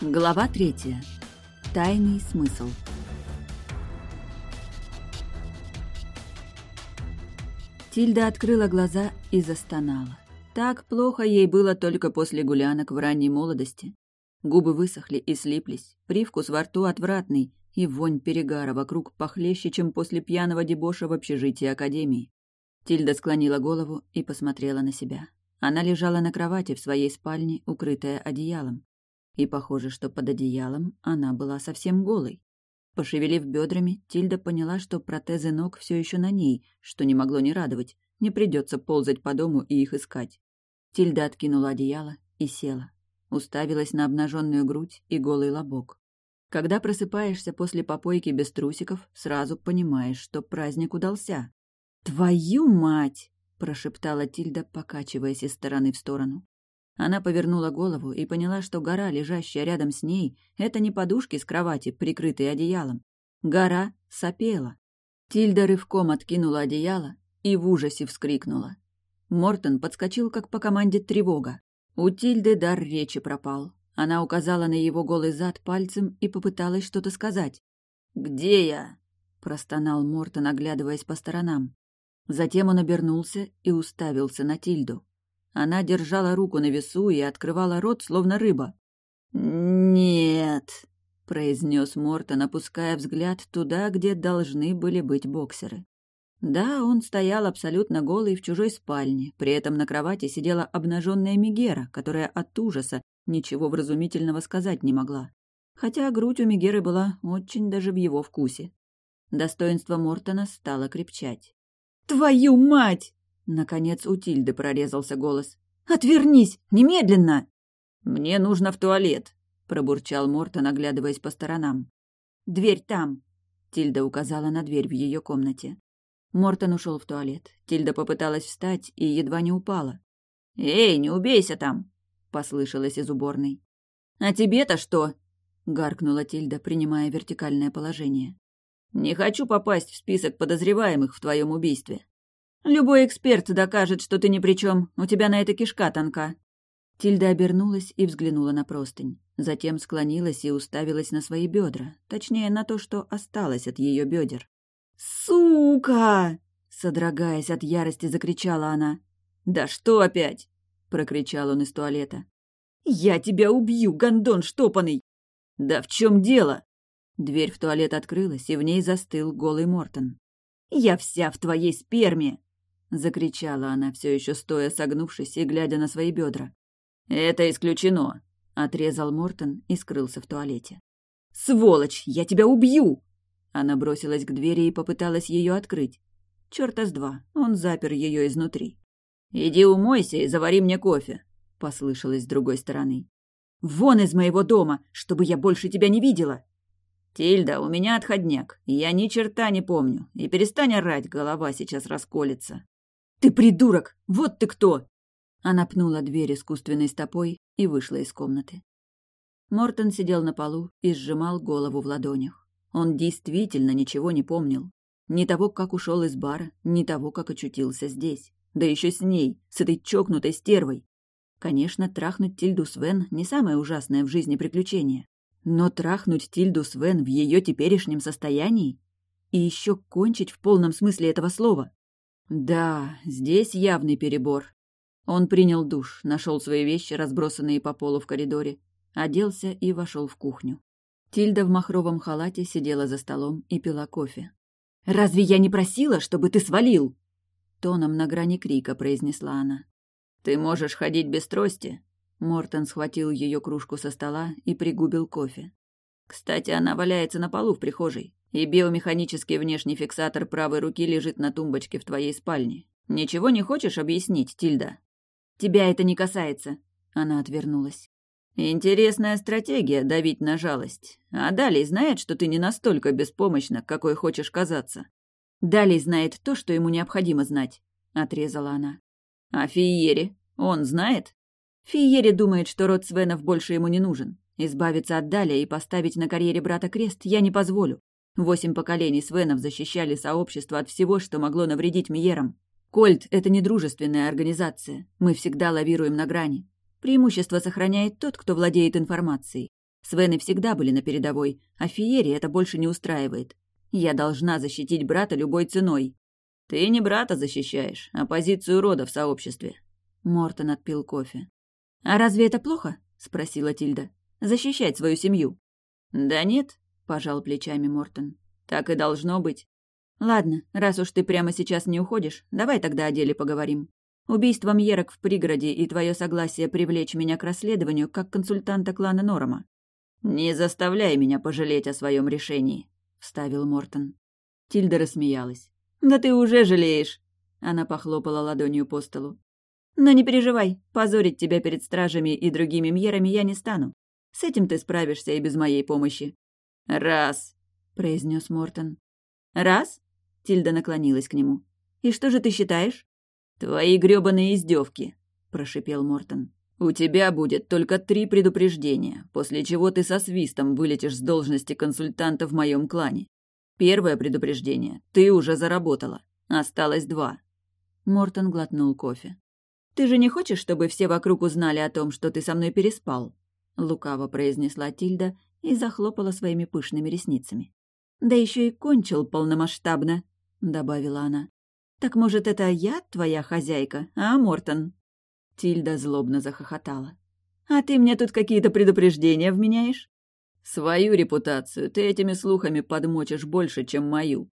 Глава третья. Тайный смысл. Тильда открыла глаза и застонала. Так плохо ей было только после гулянок в ранней молодости. Губы высохли и слиплись, привкус во рту отвратный, и вонь перегара вокруг похлеще, чем после пьяного дебоша в общежитии Академии. Тильда склонила голову и посмотрела на себя. Она лежала на кровати в своей спальне, укрытая одеялом. И похоже, что под одеялом она была совсем голой. Пошевелив бедрами, Тильда поняла, что протезы ног все еще на ней, что не могло не радовать. Не придется ползать по дому и их искать. Тильда откинула одеяло и села. Уставилась на обнаженную грудь и голый лобок. Когда просыпаешься после попойки без трусиков, сразу понимаешь, что праздник удался. «Твою мать!» – прошептала Тильда, покачиваясь из стороны в сторону. Она повернула голову и поняла, что гора, лежащая рядом с ней, это не подушки с кровати, прикрытые одеялом. Гора сопела. Тильда рывком откинула одеяло и в ужасе вскрикнула. Мортон подскочил, как по команде тревога. У Тильды дар речи пропал. Она указала на его голый зад пальцем и попыталась что-то сказать. «Где я?» – простонал Мортон, оглядываясь по сторонам. Затем он обернулся и уставился на Тильду. Она держала руку на весу и открывала рот, словно рыба. «Нет», — произнес Мортон, опуская взгляд туда, где должны были быть боксеры. Да, он стоял абсолютно голый в чужой спальне, при этом на кровати сидела обнаженная Мегера, которая от ужаса ничего вразумительного сказать не могла. Хотя грудь у Мегеры была очень даже в его вкусе. Достоинство Мортона стало крепчать. «Твою мать!» Наконец у Тильды прорезался голос. «Отвернись! Немедленно!» «Мне нужно в туалет!» — пробурчал Мортон, оглядываясь по сторонам. «Дверь там!» — Тильда указала на дверь в ее комнате. Мортон ушел в туалет. Тильда попыталась встать и едва не упала. «Эй, не убейся там!» — послышалось из уборной. «А тебе-то что?» — гаркнула Тильда, принимая вертикальное положение. «Не хочу попасть в список подозреваемых в твоем убийстве». Любой эксперт докажет, что ты ни при чем. У тебя на это кишка тонка». Тильда обернулась и взглянула на простынь. Затем склонилась и уставилась на свои бедра, точнее, на то, что осталось от ее бедер. «Сука!» — содрогаясь от ярости, закричала она. «Да что опять?» — прокричал он из туалета. «Я тебя убью, гондон штопанный!» «Да в чем дело?» Дверь в туалет открылась, и в ней застыл голый Мортон. «Я вся в твоей сперме!» — закричала она, все еще стоя согнувшись и глядя на свои бедра. «Это исключено!» — отрезал Мортон и скрылся в туалете. «Сволочь! Я тебя убью!» Она бросилась к двери и попыталась ее открыть. Чёрта с два, он запер ее изнутри. «Иди умойся и завари мне кофе», — послышалось с другой стороны. «Вон из моего дома, чтобы я больше тебя не видела!» «Тильда, у меня отходняк, я ни черта не помню, и перестань орать, голова сейчас расколется». «Ты придурок! Вот ты кто!» Она пнула дверь искусственной стопой и вышла из комнаты. Мортон сидел на полу и сжимал голову в ладонях. Он действительно ничего не помнил. Ни того, как ушел из бара, ни того, как очутился здесь. Да еще с ней, с этой чокнутой стервой. Конечно, трахнуть Тильду Свен не самое ужасное в жизни приключение. Но трахнуть Тильду Свен в ее теперешнем состоянии? И еще кончить в полном смысле этого слова? Да, здесь явный перебор. Он принял душ, нашел свои вещи, разбросанные по полу в коридоре, оделся и вошел в кухню. Тильда в махровом халате сидела за столом и пила кофе. «Разве я не просила, чтобы ты свалил?» Тоном на грани крика произнесла она. «Ты можешь ходить без трости?» Мортон схватил ее кружку со стола и пригубил кофе. «Кстати, она валяется на полу в прихожей. И биомеханический внешний фиксатор правой руки лежит на тумбочке в твоей спальне. Ничего не хочешь объяснить, Тильда? Тебя это не касается. Она отвернулась. Интересная стратегия давить на жалость. А Далей знает, что ты не настолько беспомощна, какой хочешь казаться. Далей знает то, что ему необходимо знать, отрезала она. А Фиери? Он знает? Фиери думает, что род Свенов больше ему не нужен. Избавиться от Даля и поставить на карьере брата крест я не позволю. Восемь поколений Свенов защищали сообщество от всего, что могло навредить Миерам. Кольт — это не дружественная организация. Мы всегда лавируем на грани. Преимущество сохраняет тот, кто владеет информацией. Свены всегда были на передовой, а Фиере это больше не устраивает. Я должна защитить брата любой ценой. Ты не брата защищаешь, а позицию рода в сообществе. Мортон отпил кофе. А разве это плохо? спросила Тильда. Защищать свою семью. Да нет, пожал плечами Мортон. Так и должно быть. Ладно, раз уж ты прямо сейчас не уходишь, давай тогда о деле поговорим. Убийство Мьерок в пригороде и твое согласие привлечь меня к расследованию как консультанта клана Норома. «Не заставляй меня пожалеть о своем решении», — вставил Мортон. Тильда рассмеялась. «Да ты уже жалеешь!» Она похлопала ладонью по столу. «Но не переживай, позорить тебя перед стражами и другими мьерами я не стану. С этим ты справишься и без моей помощи». «Раз», — произнес Мортон. «Раз?» — Тильда наклонилась к нему. «И что же ты считаешь?» «Твои грёбаные издевки, прошипел Мортон. «У тебя будет только три предупреждения, после чего ты со свистом вылетишь с должности консультанта в моем клане. Первое предупреждение ты уже заработала. Осталось два». Мортон глотнул кофе. «Ты же не хочешь, чтобы все вокруг узнали о том, что ты со мной переспал?» Лукаво произнесла Тильда и захлопала своими пышными ресницами. «Да еще и кончил полномасштабно», — добавила она. «Так, может, это я твоя хозяйка, а, Мортон?» Тильда злобно захохотала. «А ты мне тут какие-то предупреждения вменяешь?» «Свою репутацию ты этими слухами подмочишь больше, чем мою».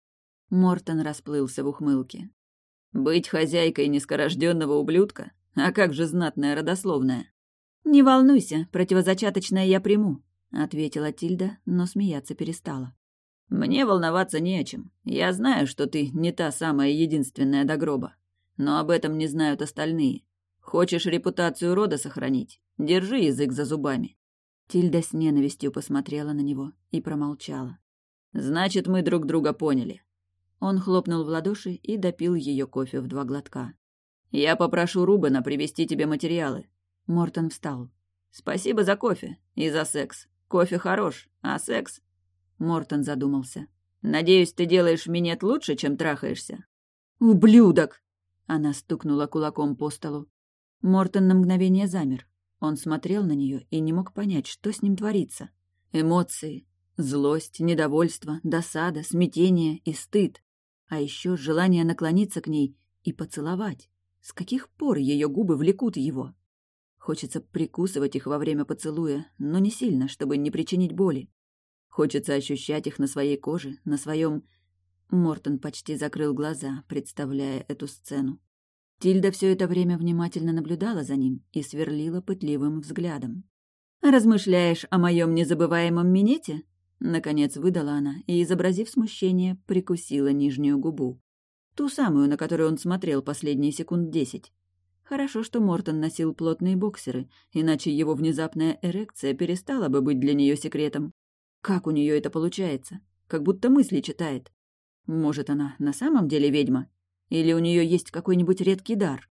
Мортон расплылся в ухмылке. «Быть хозяйкой нескорожденного ублюдка? А как же знатная родословная?» «Не волнуйся, противозачаточное я приму», — ответила Тильда, но смеяться перестала. «Мне волноваться не о чем. Я знаю, что ты не та самая единственная до гроба. Но об этом не знают остальные. Хочешь репутацию рода сохранить? Держи язык за зубами». Тильда с ненавистью посмотрела на него и промолчала. «Значит, мы друг друга поняли». Он хлопнул в ладоши и допил ее кофе в два глотка. «Я попрошу Рубена привезти тебе материалы». Мортон встал. «Спасибо за кофе и за секс. Кофе хорош, а секс Мортон задумался. «Надеюсь, ты делаешь минет лучше, чем трахаешься?» «Ублюдок!» Она стукнула кулаком по столу. Мортон на мгновение замер. Он смотрел на нее и не мог понять, что с ним творится. Эмоции. Злость, недовольство, досада, смятение и стыд. А еще желание наклониться к ней и поцеловать. С каких пор ее губы влекут его? Хочется прикусывать их во время поцелуя, но не сильно, чтобы не причинить боли. Хочется ощущать их на своей коже, на своем... Мортон почти закрыл глаза, представляя эту сцену. Тильда все это время внимательно наблюдала за ним и сверлила пытливым взглядом. «Размышляешь о моем незабываемом минете?» Наконец выдала она и, изобразив смущение, прикусила нижнюю губу. Ту самую, на которую он смотрел последние секунд десять. Хорошо, что Мортон носил плотные боксеры, иначе его внезапная эрекция перестала бы быть для нее секретом. Как у нее это получается? Как будто мысли читает. Может, она на самом деле ведьма? Или у нее есть какой-нибудь редкий дар?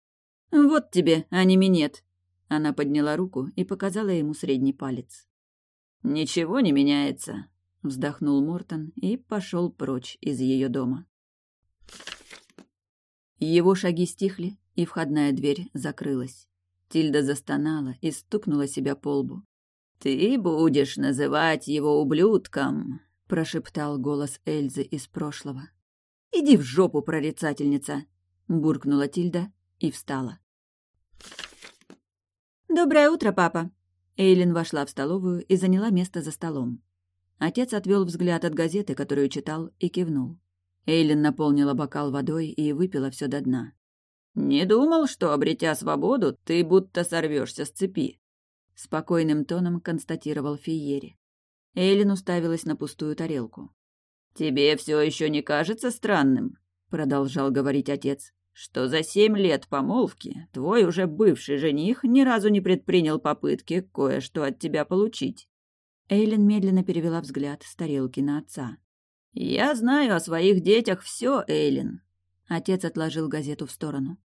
Вот тебе, а не минет. Она подняла руку и показала ему средний палец. Ничего не меняется, вздохнул Мортон и пошел прочь из ее дома. Его шаги стихли, и входная дверь закрылась. Тильда застонала и стукнула себя по лбу. «Ты будешь называть его ублюдком», — прошептал голос Эльзы из прошлого. «Иди в жопу, прорицательница!» — буркнула Тильда и встала. «Доброе утро, папа!» Эйлин вошла в столовую и заняла место за столом. Отец отвел взгляд от газеты, которую читал, и кивнул. Эйлин наполнила бокал водой и выпила все до дна. «Не думал, что, обретя свободу, ты будто сорвешься с цепи», — спокойным тоном констатировал Фиери. Эйлин уставилась на пустую тарелку. «Тебе все еще не кажется странным?» — продолжал говорить отец. «Что за семь лет помолвки твой уже бывший жених ни разу не предпринял попытки кое-что от тебя получить?» Эйлин медленно перевела взгляд с тарелки на отца. «Я знаю о своих детях все, Эйлин». Отец отложил газету в сторону.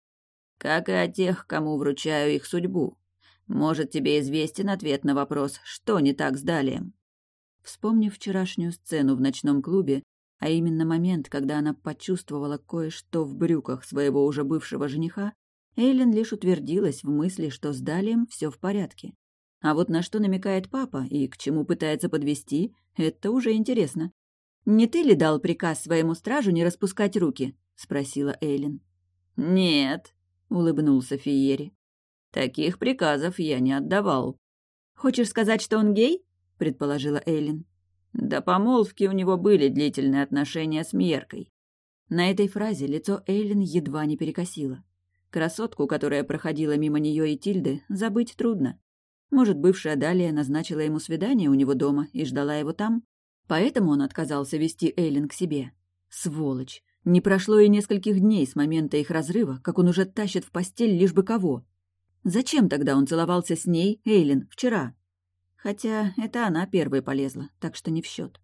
«Как и о тех, кому вручаю их судьбу. Может, тебе известен ответ на вопрос, что не так с Далием?» Вспомнив вчерашнюю сцену в ночном клубе, а именно момент, когда она почувствовала кое-что в брюках своего уже бывшего жениха, Эйлин лишь утвердилась в мысли, что с Далием все в порядке. А вот на что намекает папа и к чему пытается подвести, это уже интересно. «Не ты ли дал приказ своему стражу не распускать руки?» — спросила Эйлин. «Нет», — улыбнулся Фиери. «Таких приказов я не отдавал». «Хочешь сказать, что он гей?» — предположила Эйлин. До помолвки у него были длительные отношения с Мьеркой. На этой фразе лицо Эйлин едва не перекосило. Красотку, которая проходила мимо нее и Тильды, забыть трудно. Может, бывшая Далия назначила ему свидание у него дома и ждала его там? Поэтому он отказался вести Эйлин к себе. Сволочь! Не прошло и нескольких дней с момента их разрыва, как он уже тащит в постель лишь бы кого. Зачем тогда он целовался с ней, Эйлин, вчера? Хотя это она первой полезла, так что не в счет.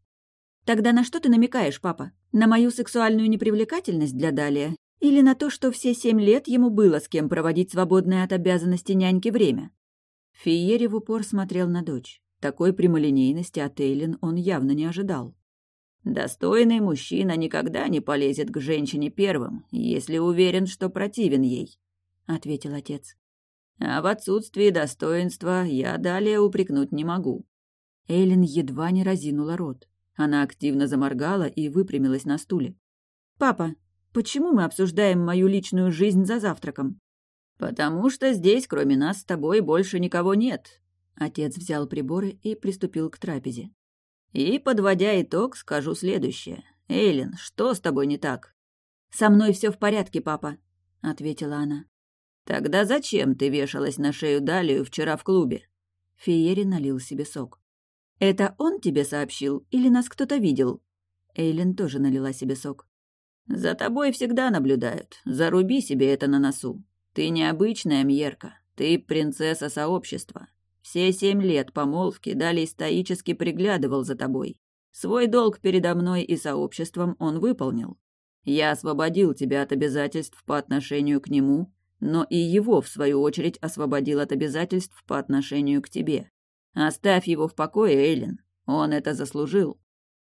«Тогда на что ты намекаешь, папа? На мою сексуальную непривлекательность для Далия? Или на то, что все семь лет ему было с кем проводить свободное от обязанности няньки время?» Фиери в упор смотрел на дочь. Такой прямолинейности от Эйлин он явно не ожидал. «Достойный мужчина никогда не полезет к женщине первым, если уверен, что противен ей», — ответил отец. «А в отсутствии достоинства я далее упрекнуть не могу». Эйлин едва не разинула рот. Она активно заморгала и выпрямилась на стуле. «Папа, почему мы обсуждаем мою личную жизнь за завтраком?» «Потому что здесь, кроме нас с тобой, больше никого нет». Отец взял приборы и приступил к трапезе. «И, подводя итог, скажу следующее. Эйлин, что с тобой не так?» «Со мной все в порядке, папа», — ответила она. «Тогда зачем ты вешалась на шею Далию вчера в клубе?» Фиери налил себе сок. «Это он тебе сообщил или нас кто-то видел?» Эйлин тоже налила себе сок. «За тобой всегда наблюдают. Заруби себе это на носу. Ты необычная Мьерка. Ты принцесса сообщества. Все семь лет помолвки Далей стоически приглядывал за тобой. Свой долг передо мной и сообществом он выполнил. Я освободил тебя от обязательств по отношению к нему, но и его, в свою очередь, освободил от обязательств по отношению к тебе. Оставь его в покое, Эйлин. Он это заслужил.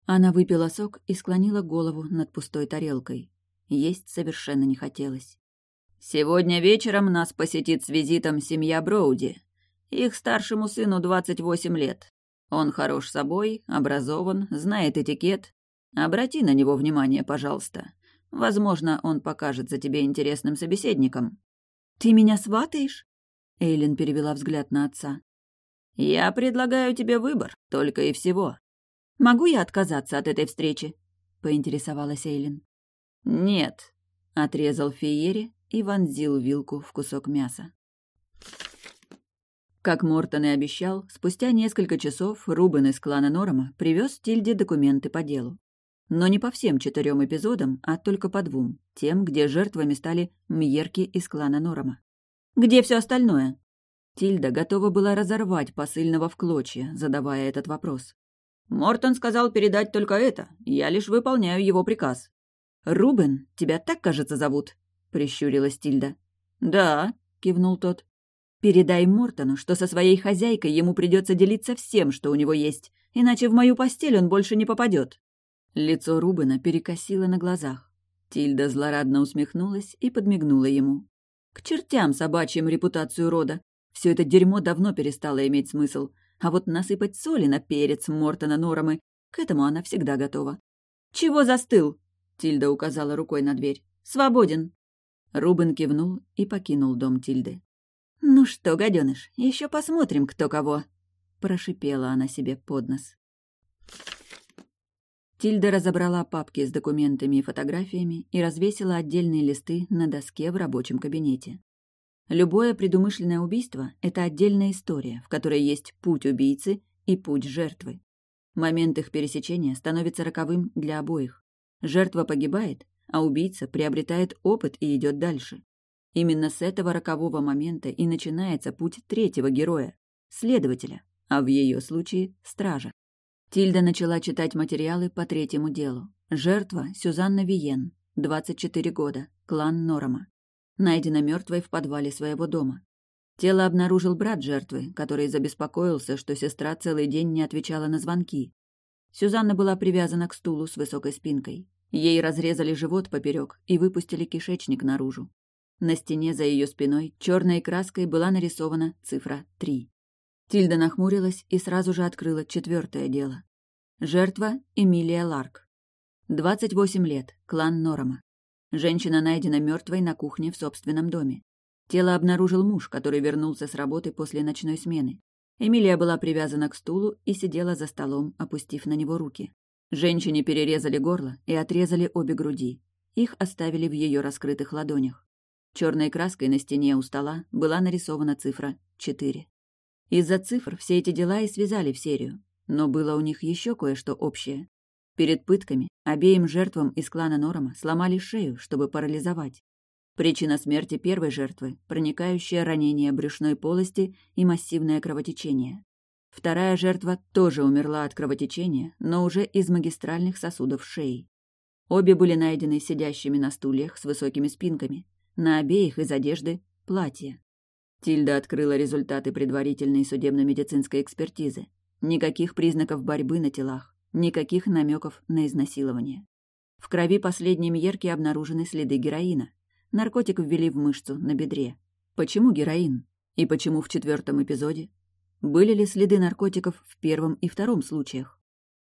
Она выпила сок и склонила голову над пустой тарелкой. Есть совершенно не хотелось. Сегодня вечером нас посетит с визитом семья Броуди. Их старшему сыну 28 лет. Он хорош собой, образован, знает этикет. Обрати на него внимание, пожалуйста. Возможно, он покажется тебе интересным собеседником. «Ты меня сватаешь?» Эйлин перевела взгляд на отца. «Я предлагаю тебе выбор, только и всего». «Могу я отказаться от этой встречи?» — поинтересовалась Эйлин. «Нет», — отрезал Фиери и вонзил вилку в кусок мяса. Как Мортон и обещал, спустя несколько часов Рубен из клана Норома привез Тильде документы по делу. Но не по всем четырем эпизодам, а только по двум, тем, где жертвами стали Мьерки из клана Норома. «Где все остальное?» Тильда готова была разорвать посыльного в клочья, задавая этот вопрос. «Мортон сказал передать только это. Я лишь выполняю его приказ». «Рубен, тебя так, кажется, зовут?» — прищурилась Тильда. «Да», — кивнул тот. «Передай Мортону, что со своей хозяйкой ему придется делиться всем, что у него есть, иначе в мою постель он больше не попадет». Лицо Рубена перекосило на глазах. Тильда злорадно усмехнулась и подмигнула ему. К чертям собачьим репутацию рода. Все это дерьмо давно перестало иметь смысл. А вот насыпать соли на перец Мортона Норомы, к этому она всегда готова. «Чего застыл?» — Тильда указала рукой на дверь. «Свободен!» Рубен кивнул и покинул дом Тильды. «Ну что, гаденыш, еще посмотрим, кто кого!» — прошипела она себе под нос. Тильда разобрала папки с документами и фотографиями и развесила отдельные листы на доске в рабочем кабинете. Любое предумышленное убийство — это отдельная история, в которой есть путь убийцы и путь жертвы. Момент их пересечения становится роковым для обоих. Жертва погибает, а убийца приобретает опыт и идет дальше. Именно с этого рокового момента и начинается путь третьего героя — следователя, а в ее случае — стража. Тильда начала читать материалы по третьему делу. Жертва — Сюзанна Виен, 24 года, клан Норома. Найдена мертвой в подвале своего дома. Тело обнаружил брат жертвы, который забеспокоился, что сестра целый день не отвечала на звонки. Сюзанна была привязана к стулу с высокой спинкой. Ей разрезали живот поперек и выпустили кишечник наружу. На стене за ее спиной черной краской была нарисована цифра 3. Тильда нахмурилась и сразу же открыла четвертое дело. Жертва Эмилия Ларк. 28 лет, клан Норома. Женщина найдена мертвой на кухне в собственном доме. Тело обнаружил муж, который вернулся с работы после ночной смены. Эмилия была привязана к стулу и сидела за столом, опустив на него руки. Женщине перерезали горло и отрезали обе груди. Их оставили в ее раскрытых ладонях. Черной краской на стене у стола была нарисована цифра 4. Из-за цифр все эти дела и связали в серию. Но было у них еще кое-что общее. Перед пытками обеим жертвам из клана Норома сломали шею, чтобы парализовать. Причина смерти первой жертвы – проникающее ранение брюшной полости и массивное кровотечение. Вторая жертва тоже умерла от кровотечения, но уже из магистральных сосудов шеи. Обе были найдены сидящими на стульях с высокими спинками. На обеих из одежды – платья. Тильда открыла результаты предварительной судебно-медицинской экспертизы. Никаких признаков борьбы на телах, никаких намеков на изнасилование. В крови последней Мьерки обнаружены следы героина. Наркотик ввели в мышцу на бедре. Почему героин? И почему в четвертом эпизоде? Были ли следы наркотиков в первом и втором случаях?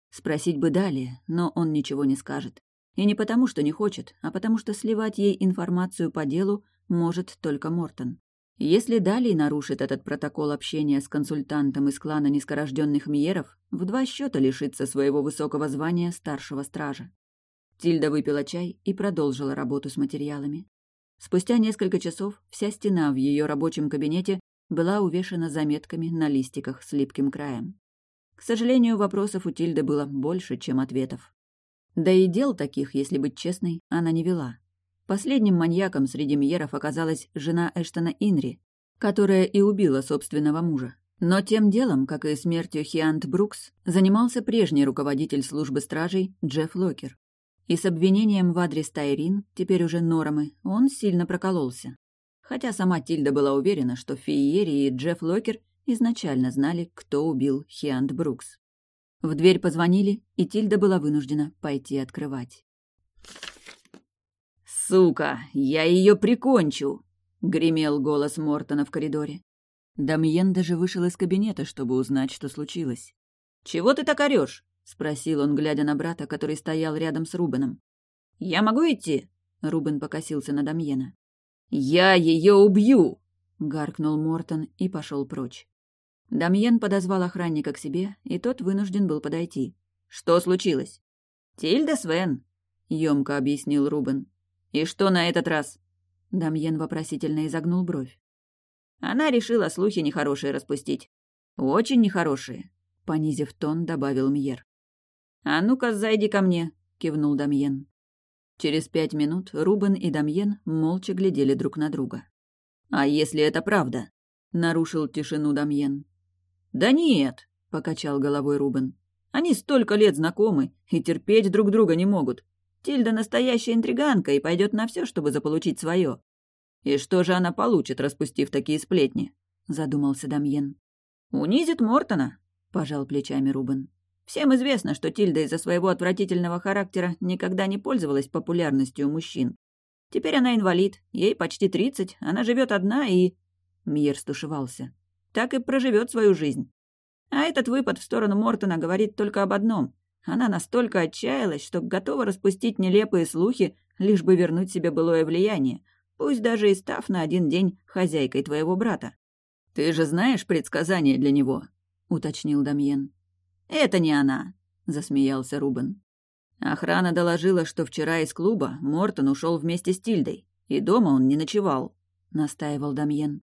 Спросить бы далее, но он ничего не скажет. И не потому, что не хочет, а потому что сливать ей информацию по делу может только Мортон. Если Далий нарушит этот протокол общения с консультантом из клана низкорожденных Миеров, в два счета лишится своего высокого звания старшего стража. Тильда выпила чай и продолжила работу с материалами. Спустя несколько часов вся стена в ее рабочем кабинете была увешана заметками на листиках с липким краем. К сожалению, вопросов у Тильды было больше, чем ответов. Да и дел таких, если быть честной, она не вела. Последним маньяком среди Мьеров оказалась жена Эштона Инри, которая и убила собственного мужа. Но тем делом, как и смертью Хиант Брукс, занимался прежний руководитель службы стражей Джефф Локер. И с обвинением в адрес Тайрин, теперь уже Нормы, он сильно прокололся. Хотя сама Тильда была уверена, что Фиери и Джефф Локер изначально знали, кто убил Хиант Брукс. В дверь позвонили, и Тильда была вынуждена пойти открывать. «Сука, я ее прикончу!» — гремел голос Мортона в коридоре. Дамьен даже вышел из кабинета, чтобы узнать, что случилось. «Чего ты так орешь?» — спросил он, глядя на брата, который стоял рядом с Рубеном. «Я могу идти?» — Рубен покосился на Дамьена. «Я ее убью!» — гаркнул Мортон и пошел прочь. Дамьен подозвал охранника к себе, и тот вынужден был подойти. «Что случилось?» «Тильда Свен», — емко объяснил Рубен. «И что на этот раз?» Дамьен вопросительно изогнул бровь. Она решила слухи нехорошие распустить. «Очень нехорошие», — понизив тон, добавил Мьер. «А ну-ка, зайди ко мне», — кивнул Дамьен. Через пять минут Рубен и Дамьен молча глядели друг на друга. «А если это правда?» — нарушил тишину Дамьен. «Да нет», — покачал головой Рубен. «Они столько лет знакомы и терпеть друг друга не могут. Тильда настоящая интриганка и пойдет на все, чтобы заполучить свое. И что же она получит, распустив такие сплетни? Задумался Дамьен. Унизит Мортона, пожал плечами Рубен. Всем известно, что Тильда из-за своего отвратительного характера никогда не пользовалась популярностью у мужчин. Теперь она инвалид, ей почти тридцать, она живет одна и... Мьер стушевался. Так и проживет свою жизнь. А этот выпад в сторону Мортона говорит только об одном. Она настолько отчаялась, что готова распустить нелепые слухи, лишь бы вернуть себе былое влияние, пусть даже и став на один день хозяйкой твоего брата. «Ты же знаешь предсказание для него?» — уточнил Дамьен. «Это не она», — засмеялся Рубен. Охрана доложила, что вчера из клуба Мортон ушел вместе с Тильдой, и дома он не ночевал, — настаивал Дамьен.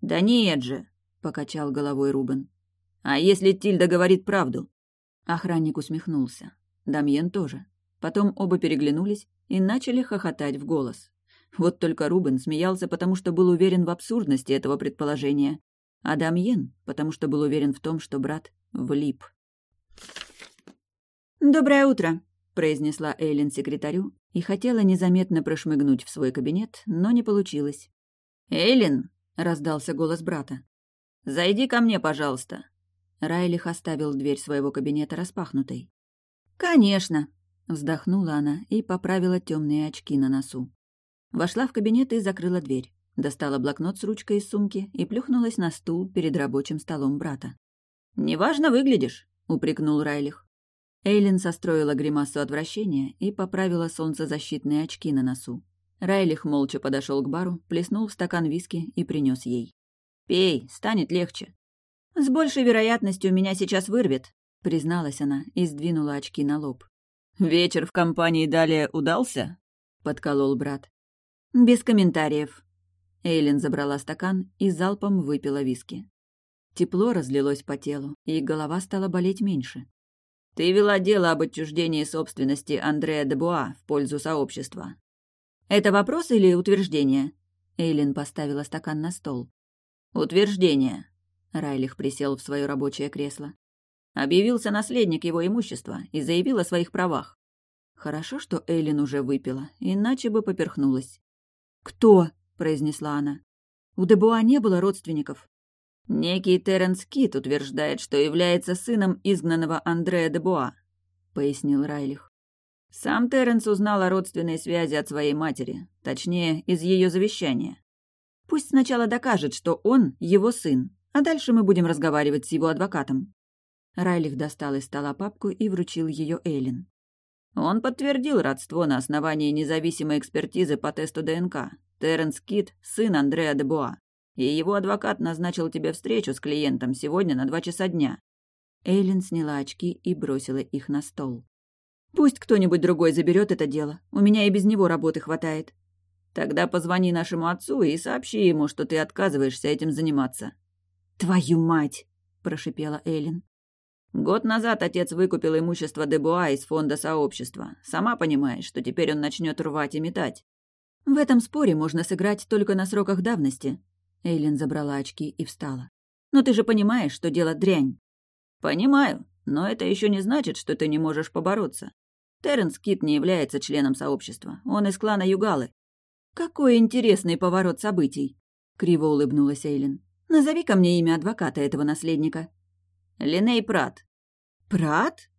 «Да нет же», — покачал головой Рубен. «А если Тильда говорит правду? Охранник усмехнулся. Дамьен тоже. Потом оба переглянулись и начали хохотать в голос. Вот только Рубен смеялся, потому что был уверен в абсурдности этого предположения, а Дамьен, потому что был уверен в том, что брат влип. «Доброе утро», — произнесла Эйлин секретарю и хотела незаметно прошмыгнуть в свой кабинет, но не получилось. «Эйлин!» — раздался голос брата. «Зайди ко мне, пожалуйста». Райлих оставил дверь своего кабинета распахнутой. «Конечно!» — вздохнула она и поправила темные очки на носу. Вошла в кабинет и закрыла дверь. достала блокнот с ручкой из сумки и плюхнулась на стул перед рабочим столом брата. «Неважно выглядишь», — упрекнул Райлих. Эйлин состроила гримасу отвращения и поправила солнцезащитные очки на носу. Райлих молча подошел к бару, плеснул в стакан виски и принес ей. «Пей, станет легче». «С большей вероятностью меня сейчас вырвет», — призналась она и сдвинула очки на лоб. «Вечер в компании далее удался?» — подколол брат. «Без комментариев». Эйлин забрала стакан и залпом выпила виски. Тепло разлилось по телу, и голова стала болеть меньше. «Ты вела дело об отчуждении собственности Андрея Дебуа в пользу сообщества». «Это вопрос или утверждение?» Эйлин поставила стакан на стол. «Утверждение». Райлих присел в свое рабочее кресло. Объявился наследник его имущества и заявил о своих правах. Хорошо, что Эйлин уже выпила, иначе бы поперхнулась. «Кто?» — произнесла она. «У Дебуа не было родственников». «Некий Терренс Кит утверждает, что является сыном изгнанного Андрея Дебуа», — пояснил Райлих. Сам Терренс узнал о родственной связи от своей матери, точнее, из ее завещания. Пусть сначала докажет, что он его сын, а дальше мы будем разговаривать с его адвокатом. Райлих достал из стола папку и вручил ее Эйлин. Он подтвердил родство на основании независимой экспертизы по тесту ДНК. Терренс Кит – сын Андреа де Буа. И его адвокат назначил тебе встречу с клиентом сегодня на два часа дня. Эйлин сняла очки и бросила их на стол. «Пусть кто-нибудь другой заберет это дело. У меня и без него работы хватает. Тогда позвони нашему отцу и сообщи ему, что ты отказываешься этим заниматься». «Твою мать!» – прошипела Эйлин. Год назад отец выкупил имущество Дебуа из фонда сообщества. Сама понимаешь, что теперь он начнет рвать и метать. В этом споре можно сыграть только на сроках давности. Эйлин забрала очки и встала. Но ты же понимаешь, что дело дрянь. Понимаю, но это еще не значит, что ты не можешь побороться. Терренс Кит не является членом сообщества. Он из клана Югалы. Какой интересный поворот событий, криво улыбнулась Эйлин. Назови ко мне имя адвоката этого наследника. Линей Прат. Прат?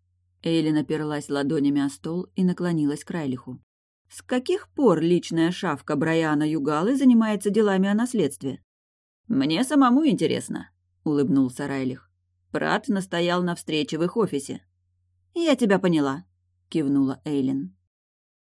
Эйлин оперлась ладонями о стол и наклонилась к Райлиху. С каких пор личная шавка Брайана Югалы занимается делами о наследстве? Мне самому интересно, улыбнулся Райлих. Прат настоял на встрече в их офисе. Я тебя поняла, кивнула Эйлин.